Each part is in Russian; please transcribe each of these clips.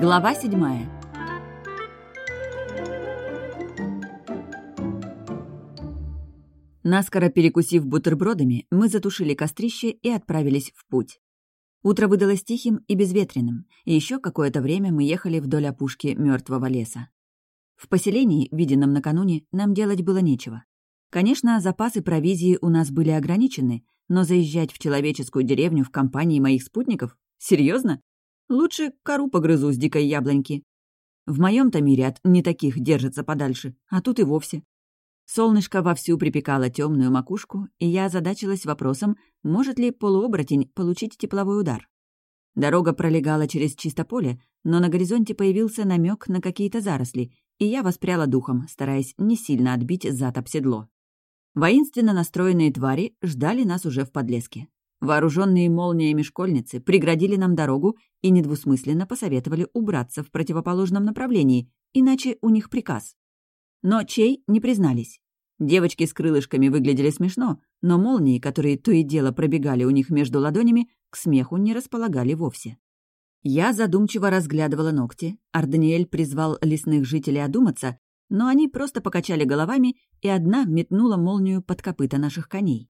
Глава седьмая. Наскоро перекусив бутербродами, мы затушили кострище и отправились в путь. Утро выдалось тихим и безветренным, и еще какое-то время мы ехали вдоль опушки мертвого леса. В поселении, виденном накануне, нам делать было нечего. Конечно, запасы провизии у нас были ограничены, но заезжать в человеческую деревню в компании моих спутников? Серьезно? Лучше кору погрызу с дикой яблоньки. В моем-то мире от не таких держится подальше, а тут и вовсе. Солнышко вовсю припекало темную макушку, и я озадачилась вопросом, может ли полуоборотень получить тепловой удар. Дорога пролегала через чисто поле, но на горизонте появился намек на какие-то заросли, и я воспряла духом, стараясь не сильно отбить зад об седло. Воинственно настроенные твари ждали нас уже в подлеске. Вооруженные молниями школьницы преградили нам дорогу и недвусмысленно посоветовали убраться в противоположном направлении, иначе у них приказ. Но чей не признались. Девочки с крылышками выглядели смешно, но молнии, которые то и дело пробегали у них между ладонями, к смеху не располагали вовсе. Я задумчиво разглядывала ногти, Арданиэль призвал лесных жителей одуматься, но они просто покачали головами, и одна метнула молнию под копыта наших коней.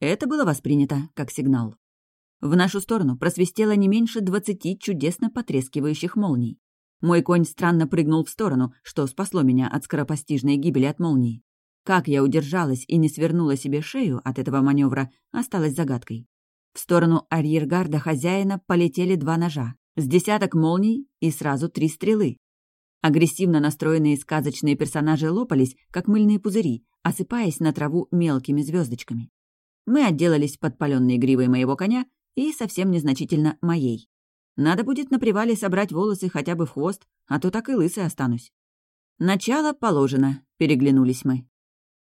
Это было воспринято как сигнал. В нашу сторону просвистело не меньше двадцати чудесно потрескивающих молний. Мой конь странно прыгнул в сторону, что спасло меня от скоропостижной гибели от молнии. Как я удержалась и не свернула себе шею от этого маневра, осталось загадкой. В сторону арьергарда хозяина полетели два ножа, с десяток молний и сразу три стрелы. Агрессивно настроенные сказочные персонажи лопались, как мыльные пузыри, осыпаясь на траву мелкими звездочками. Мы отделались подпаленной гривой моего коня и совсем незначительно моей. Надо будет на привале собрать волосы хотя бы в хвост, а то так и лысой останусь. «Начало положено», — переглянулись мы.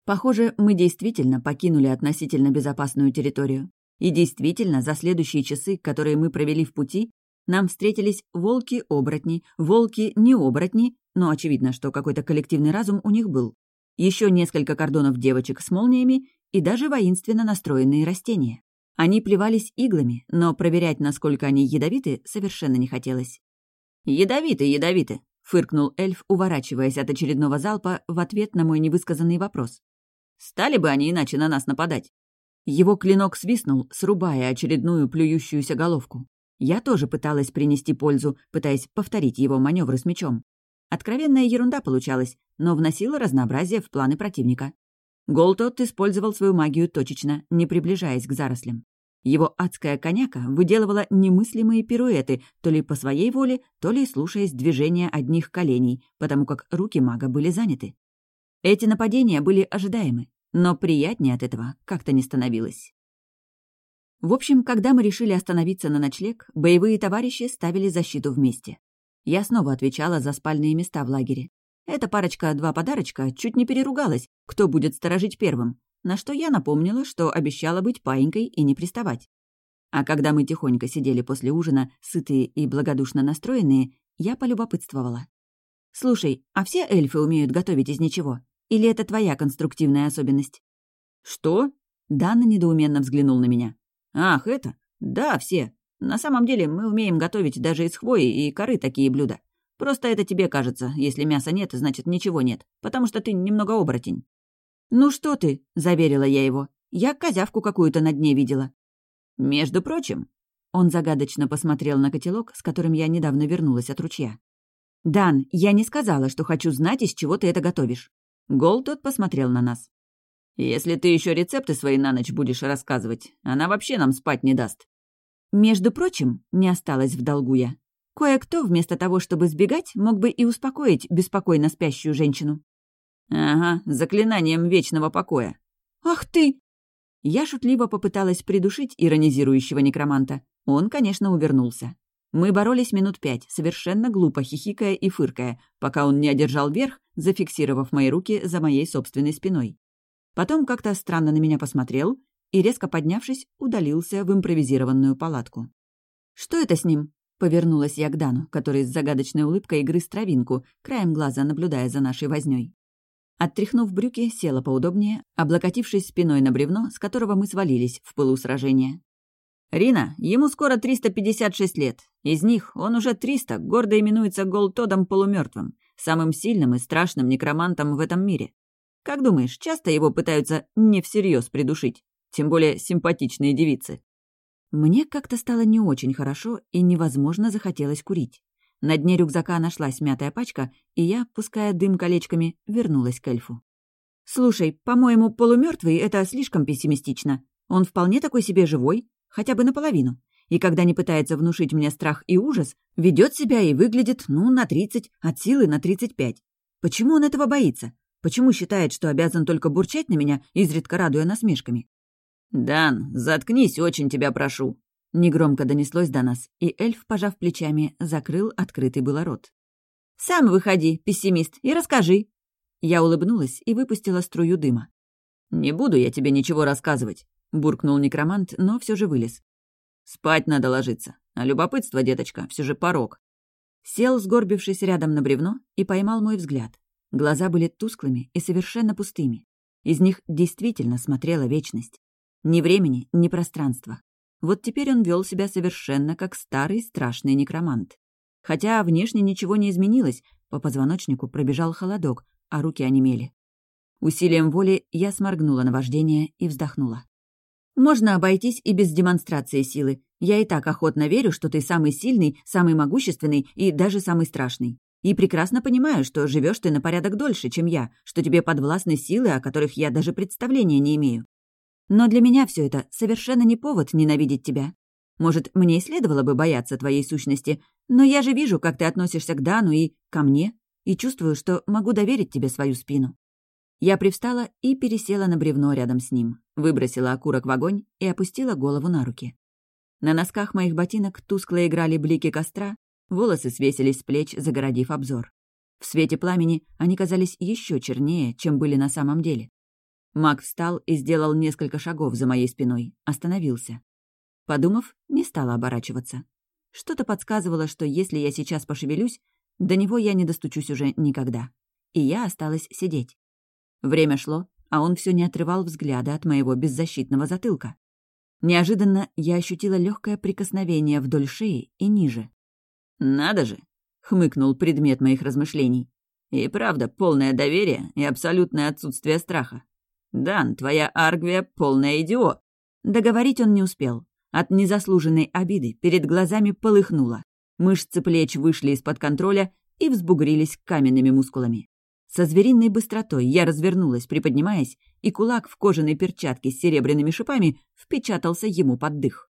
Похоже, мы действительно покинули относительно безопасную территорию. И действительно, за следующие часы, которые мы провели в пути, нам встретились волки-оборотни, волки-необоротни, но очевидно, что какой-то коллективный разум у них был. Еще несколько кордонов девочек с молниями и даже воинственно настроенные растения. Они плевались иглами, но проверять, насколько они ядовиты, совершенно не хотелось. «Ядовиты, ядовиты!» — фыркнул эльф, уворачиваясь от очередного залпа в ответ на мой невысказанный вопрос. «Стали бы они иначе на нас нападать?» Его клинок свистнул, срубая очередную плюющуюся головку. Я тоже пыталась принести пользу, пытаясь повторить его маневры с мечом. Откровенная ерунда получалась, но вносила разнообразие в планы противника. Голтот использовал свою магию точечно, не приближаясь к зарослям. Его адская коняка выделывала немыслимые пируэты, то ли по своей воле, то ли слушаясь движения одних коленей, потому как руки мага были заняты. Эти нападения были ожидаемы, но приятнее от этого как-то не становилось. В общем, когда мы решили остановиться на ночлег, боевые товарищи ставили защиту вместе. Я снова отвечала за спальные места в лагере. Эта парочка «два подарочка» чуть не переругалась, кто будет сторожить первым, на что я напомнила, что обещала быть паинькой и не приставать. А когда мы тихонько сидели после ужина, сытые и благодушно настроенные, я полюбопытствовала. «Слушай, а все эльфы умеют готовить из ничего? Или это твоя конструктивная особенность?» «Что?» Дана недоуменно взглянул на меня. «Ах, это? Да, все. На самом деле мы умеем готовить даже из хвои и коры такие блюда. Просто это тебе кажется. Если мяса нет, значит, ничего нет. Потому что ты немного оборотень». «Ну что ты?» — заверила я его. «Я козявку какую-то на дне видела». «Между прочим...» Он загадочно посмотрел на котелок, с которым я недавно вернулась от ручья. «Дан, я не сказала, что хочу знать, из чего ты это готовишь». Гол тот посмотрел на нас. «Если ты еще рецепты свои на ночь будешь рассказывать, она вообще нам спать не даст». «Между прочим, не осталось в долгу я. Кое-кто, вместо того, чтобы сбегать, мог бы и успокоить беспокойно спящую женщину. «Ага, заклинанием вечного покоя». «Ах ты!» Я шутливо попыталась придушить иронизирующего некроманта. Он, конечно, увернулся. Мы боролись минут пять, совершенно глупо хихикая и фыркая, пока он не одержал верх, зафиксировав мои руки за моей собственной спиной. Потом как-то странно на меня посмотрел и, резко поднявшись, удалился в импровизированную палатку. «Что это с ним?» Повернулась я к Дану, который с загадочной улыбкой грыз травинку, краем глаза наблюдая за нашей вознёй. Оттряхнув брюки, села поудобнее, облокотившись спиной на бревно, с которого мы свалились в пылу сражения. Рина, ему скоро 356 лет. Из них он уже 300, гордо именуется Голтодом полумертвым, самым сильным и страшным некромантом в этом мире. Как думаешь, часто его пытаются не всерьез придушить? Тем более симпатичные девицы. Мне как-то стало не очень хорошо и невозможно захотелось курить. На дне рюкзака нашлась мятая пачка, и я, пуская дым колечками, вернулась к эльфу. «Слушай, по-моему, полумертвый это слишком пессимистично. Он вполне такой себе живой, хотя бы наполовину. И когда не пытается внушить мне страх и ужас, ведет себя и выглядит, ну, на 30, от силы на 35. Почему он этого боится? Почему считает, что обязан только бурчать на меня, изредка радуя насмешками? «Дан, заткнись, очень тебя прошу!» Негромко донеслось до нас, и эльф, пожав плечами, закрыл открытый было рот. «Сам выходи, пессимист, и расскажи!» Я улыбнулась и выпустила струю дыма. «Не буду я тебе ничего рассказывать буркнул некромант, но все же вылез. «Спать надо ложиться, а любопытство, деточка, все же порог». Сел, сгорбившись рядом на бревно, и поймал мой взгляд. Глаза были тусклыми и совершенно пустыми. Из них действительно смотрела вечность. Ни времени, ни пространства. Вот теперь он вел себя совершенно как старый страшный некромант. Хотя внешне ничего не изменилось, по позвоночнику пробежал холодок, а руки онемели. Усилием воли я сморгнула на вождение и вздохнула. Можно обойтись и без демонстрации силы. Я и так охотно верю, что ты самый сильный, самый могущественный и даже самый страшный. И прекрасно понимаю, что живешь ты на порядок дольше, чем я, что тебе подвластны силы, о которых я даже представления не имею. Но для меня все это совершенно не повод ненавидеть тебя. Может, мне и следовало бы бояться твоей сущности, но я же вижу, как ты относишься к Дану и ко мне, и чувствую, что могу доверить тебе свою спину. Я привстала и пересела на бревно рядом с ним, выбросила окурок в огонь и опустила голову на руки. На носках моих ботинок тускло играли блики костра, волосы свесились с плеч, загородив обзор. В свете пламени они казались еще чернее, чем были на самом деле. Маг встал и сделал несколько шагов за моей спиной, остановился. Подумав, не стала оборачиваться. Что-то подсказывало, что если я сейчас пошевелюсь, до него я не достучусь уже никогда. И я осталась сидеть. Время шло, а он все не отрывал взгляда от моего беззащитного затылка. Неожиданно я ощутила легкое прикосновение вдоль шеи и ниже. «Надо же!» — хмыкнул предмет моих размышлений. «И правда, полное доверие и абсолютное отсутствие страха. Дан, твоя Аргвия — полная идиот!» Договорить он не успел. От незаслуженной обиды перед глазами полыхнуло. Мышцы плеч вышли из-под контроля и взбугрились каменными мускулами. Со звериной быстротой я развернулась, приподнимаясь, и кулак в кожаной перчатке с серебряными шипами впечатался ему под дых.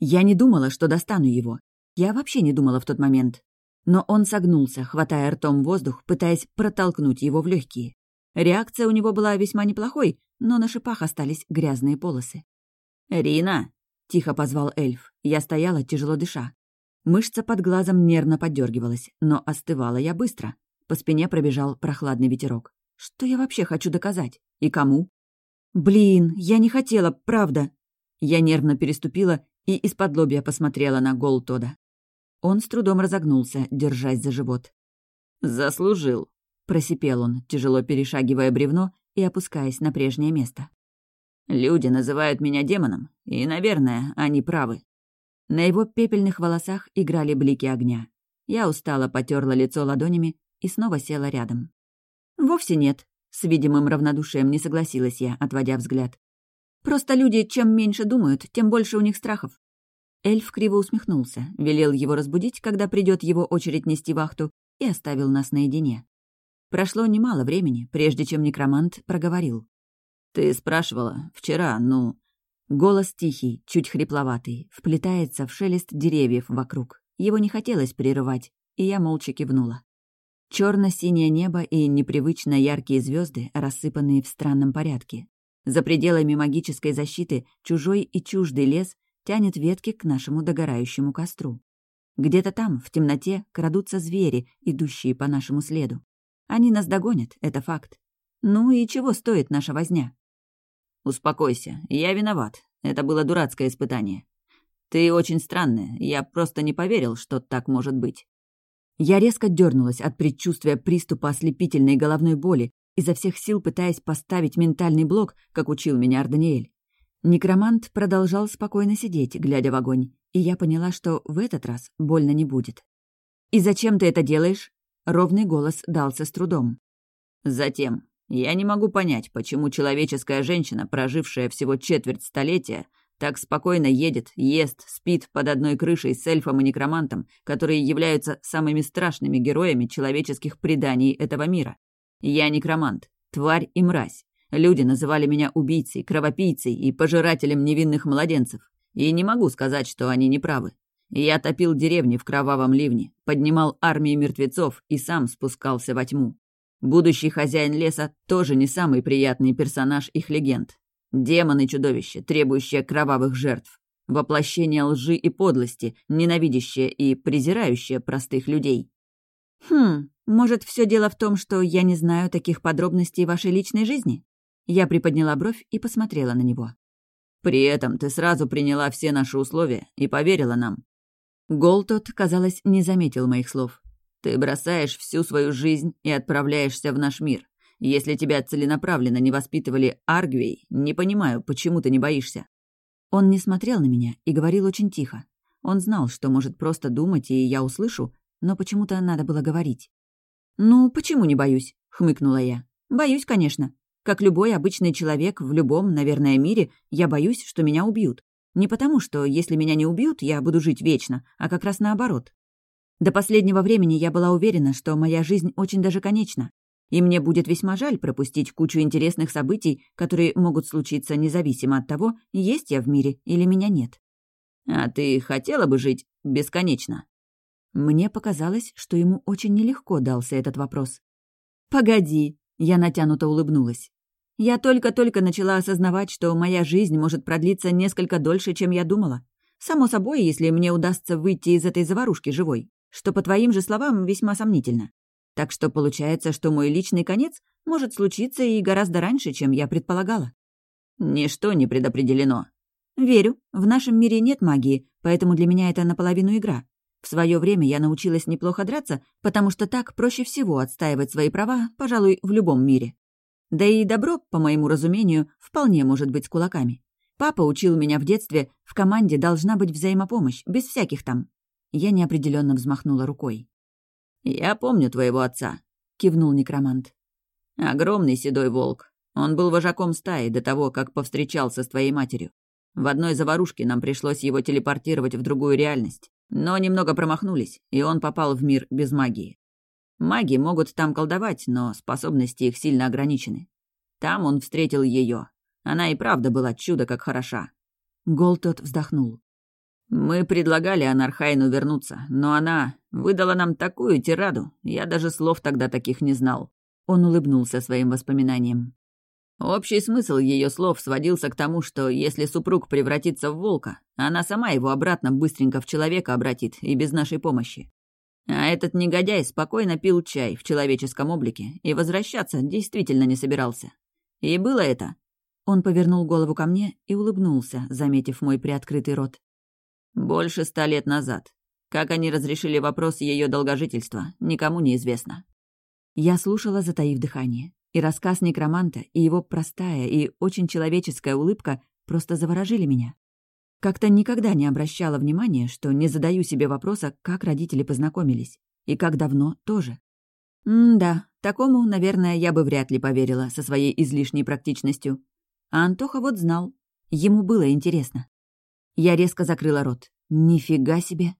Я не думала, что достану его. Я вообще не думала в тот момент. Но он согнулся, хватая ртом воздух, пытаясь протолкнуть его в легкие. Реакция у него была весьма неплохой, но на шипах остались грязные полосы. «Рина!» — тихо позвал эльф. Я стояла, тяжело дыша. Мышца под глазом нервно подергивалась, но остывала я быстро. По спине пробежал прохладный ветерок. Что я вообще хочу доказать? И кому? Блин, я не хотела, правда. Я нервно переступила и из-под лобья посмотрела на гол Тода. Он с трудом разогнулся, держась за живот. «Заслужил», — просипел он, тяжело перешагивая бревно и опускаясь на прежнее место. «Люди называют меня демоном, и, наверное, они правы». На его пепельных волосах играли блики огня. Я устало потерла лицо ладонями и снова села рядом. «Вовсе нет», — с видимым равнодушием не согласилась я, отводя взгляд. «Просто люди, чем меньше думают, тем больше у них страхов». Эльф криво усмехнулся, велел его разбудить, когда придет его очередь нести вахту, и оставил нас наедине. Прошло немало времени, прежде чем некромант проговорил. «Ты спрашивала вчера, ну...» Голос тихий, чуть хрипловатый, вплетается в шелест деревьев вокруг. Его не хотелось прерывать, и я молча кивнула. Черно-синее небо и непривычно яркие звезды, рассыпанные в странном порядке. За пределами магической защиты чужой и чуждый лес тянет ветки к нашему догорающему костру. Где-то там, в темноте, крадутся звери, идущие по нашему следу. Они нас догонят, это факт. Ну и чего стоит наша возня? Успокойся, я виноват. Это было дурацкое испытание. Ты очень странная, я просто не поверил, что так может быть. Я резко дернулась от предчувствия приступа ослепительной головной боли, изо всех сил пытаясь поставить ментальный блок, как учил меня Арданиэль. Некромант продолжал спокойно сидеть, глядя в огонь, и я поняла, что в этот раз больно не будет. «И зачем ты это делаешь?» Ровный голос дался с трудом. «Затем. Я не могу понять, почему человеческая женщина, прожившая всего четверть столетия, так спокойно едет, ест, спит под одной крышей с эльфом и некромантом, которые являются самыми страшными героями человеческих преданий этого мира. Я некромант, тварь и мразь, Люди называли меня убийцей, кровопийцей и пожирателем невинных младенцев. И не могу сказать, что они не правы. Я топил деревни в кровавом ливне, поднимал армии мертвецов и сам спускался во тьму. Будущий хозяин леса тоже не самый приятный персонаж их легенд. Демон и чудовище, требующее кровавых жертв. Воплощение лжи и подлости, ненавидящее и презирающее простых людей. «Хм, может, все дело в том, что я не знаю таких подробностей вашей личной жизни?» Я приподняла бровь и посмотрела на него. «При этом ты сразу приняла все наши условия и поверила нам». Гол тот, казалось, не заметил моих слов. «Ты бросаешь всю свою жизнь и отправляешься в наш мир. Если тебя целенаправленно не воспитывали Аргвей, не понимаю, почему ты не боишься». Он не смотрел на меня и говорил очень тихо. Он знал, что может просто думать, и я услышу, но почему-то надо было говорить. «Ну, почему не боюсь?» — хмыкнула я. «Боюсь, конечно. Как любой обычный человек в любом, наверное, мире, я боюсь, что меня убьют. Не потому, что если меня не убьют, я буду жить вечно, а как раз наоборот. До последнего времени я была уверена, что моя жизнь очень даже конечна. И мне будет весьма жаль пропустить кучу интересных событий, которые могут случиться независимо от того, есть я в мире или меня нет. А ты хотела бы жить бесконечно? Мне показалось, что ему очень нелегко дался этот вопрос. «Погоди», — я натянуто улыбнулась. Я только-только начала осознавать, что моя жизнь может продлиться несколько дольше, чем я думала. Само собой, если мне удастся выйти из этой заварушки живой, что, по твоим же словам, весьма сомнительно. Так что получается, что мой личный конец может случиться и гораздо раньше, чем я предполагала. Ничто не предопределено. Верю. В нашем мире нет магии, поэтому для меня это наполовину игра. В свое время я научилась неплохо драться, потому что так проще всего отстаивать свои права, пожалуй, в любом мире. Да и добро, по моему разумению, вполне может быть с кулаками. Папа учил меня в детстве, в команде должна быть взаимопомощь, без всяких там. Я неопределенно взмахнула рукой. «Я помню твоего отца», — кивнул некромант. «Огромный седой волк. Он был вожаком стаи до того, как повстречался с твоей матерью. В одной заварушке нам пришлось его телепортировать в другую реальность. Но немного промахнулись, и он попал в мир без магии. Маги могут там колдовать, но способности их сильно ограничены. Там он встретил ее. Она и правда была чудо как хороша. Гол тот вздохнул. Мы предлагали Анархайну вернуться, но она выдала нам такую тираду, я даже слов тогда таких не знал. Он улыбнулся своим воспоминаниям. Общий смысл ее слов сводился к тому, что если супруг превратится в волка, она сама его обратно быстренько в человека обратит и без нашей помощи. А этот негодяй спокойно пил чай в человеческом облике и возвращаться действительно не собирался. И было это. Он повернул голову ко мне и улыбнулся, заметив мой приоткрытый рот. Больше ста лет назад. Как они разрешили вопрос ее долгожительства, никому не известно. Я слушала, затаив дыхание. И рассказ некроманта, и его простая и очень человеческая улыбка просто заворожили меня. Как-то никогда не обращала внимания, что не задаю себе вопроса, как родители познакомились. И как давно тоже. М-да, такому, наверное, я бы вряд ли поверила со своей излишней практичностью. А Антоха вот знал. Ему было интересно. Я резко закрыла рот. Нифига себе.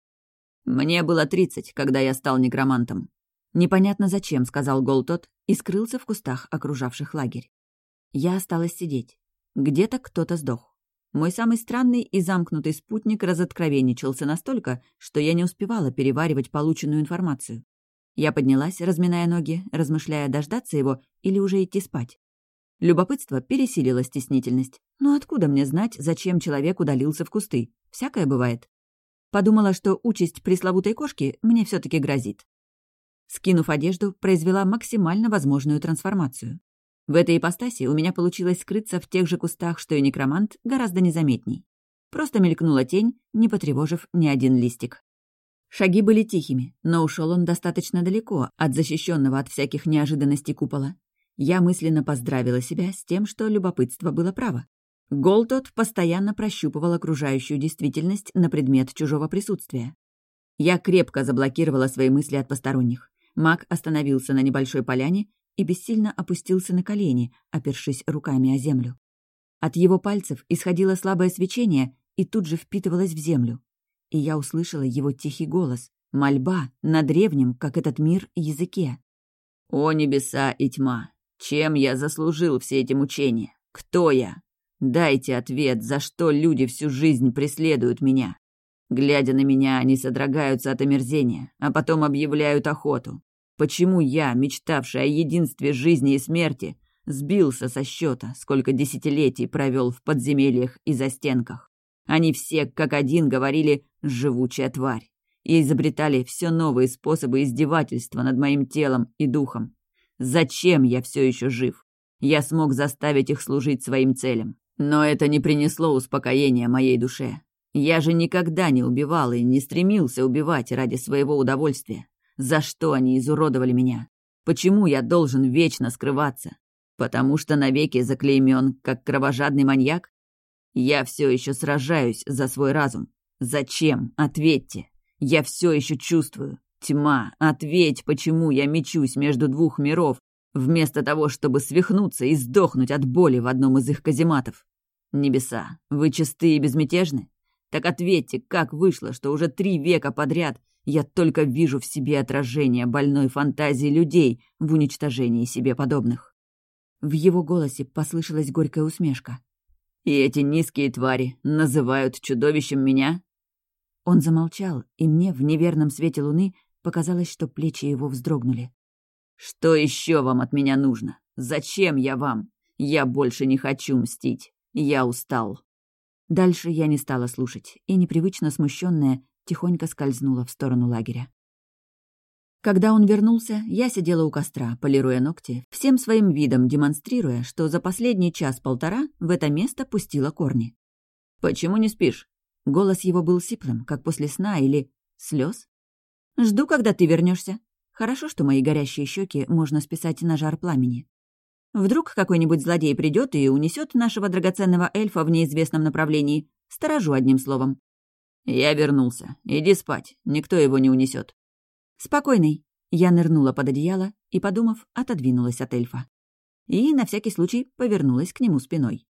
Мне было тридцать, когда я стал некромантом. Непонятно зачем, сказал Гол тот и скрылся в кустах, окружавших лагерь. Я осталась сидеть. Где-то кто-то сдох. Мой самый странный и замкнутый спутник разоткровенничался настолько, что я не успевала переваривать полученную информацию. Я поднялась, разминая ноги, размышляя, дождаться его или уже идти спать. Любопытство пересилило стеснительность. Но откуда мне знать, зачем человек удалился в кусты? Всякое бывает. Подумала, что участь пресловутой кошки мне все таки грозит. Скинув одежду, произвела максимально возможную трансформацию. В этой ипостаси у меня получилось скрыться в тех же кустах, что и некромант, гораздо незаметней. Просто мелькнула тень, не потревожив ни один листик. Шаги были тихими, но ушел он достаточно далеко от защищенного от всяких неожиданностей купола. Я мысленно поздравила себя с тем, что любопытство было право. Голтот постоянно прощупывал окружающую действительность на предмет чужого присутствия. Я крепко заблокировала свои мысли от посторонних. Маг остановился на небольшой поляне и бессильно опустился на колени, опершись руками о землю. От его пальцев исходило слабое свечение и тут же впитывалось в землю. И я услышала его тихий голос, мольба на древнем, как этот мир, языке. «О небеса и тьма! Чем я заслужил все эти мучения? Кто я? Дайте ответ, за что люди всю жизнь преследуют меня. Глядя на меня, они содрогаются от омерзения, а потом объявляют охоту. Почему я, мечтавший о единстве жизни и смерти, сбился со счета, сколько десятилетий провел в подземельях и застенках? Они все, как один, говорили «живучая тварь» и изобретали все новые способы издевательства над моим телом и духом. Зачем я все еще жив? Я смог заставить их служить своим целям. Но это не принесло успокоения моей душе. Я же никогда не убивал и не стремился убивать ради своего удовольствия. За что они изуродовали меня? Почему я должен вечно скрываться? Потому что навеки заклеймен, как кровожадный маньяк? Я все еще сражаюсь за свой разум. Зачем? Ответьте. Я все еще чувствую. Тьма, ответь, почему я мечусь между двух миров, вместо того, чтобы свихнуться и сдохнуть от боли в одном из их казематов. Небеса, вы чисты и безмятежны? Так ответьте, как вышло, что уже три века подряд я только вижу в себе отражение больной фантазии людей в уничтожении себе подобных. В его голосе послышалась горькая усмешка. «И эти низкие твари называют чудовищем меня?» Он замолчал, и мне в неверном свете луны показалось, что плечи его вздрогнули. «Что еще вам от меня нужно? Зачем я вам? Я больше не хочу мстить. Я устал». Дальше я не стала слушать, и непривычно смущенная тихонько скользнула в сторону лагеря. Когда он вернулся, я сидела у костра, полируя ногти, всем своим видом демонстрируя, что за последний час-полтора в это место пустила корни. «Почему не спишь?» Голос его был сиплым, как после сна или слез. «Жду, когда ты вернешься. Хорошо, что мои горящие щеки можно списать на жар пламени. Вдруг какой-нибудь злодей придет и унесет нашего драгоценного эльфа в неизвестном направлении. Сторожу одним словом. «Я вернулся. Иди спать. Никто его не унесет. «Спокойный». Я нырнула под одеяло и, подумав, отодвинулась от эльфа. И, на всякий случай, повернулась к нему спиной.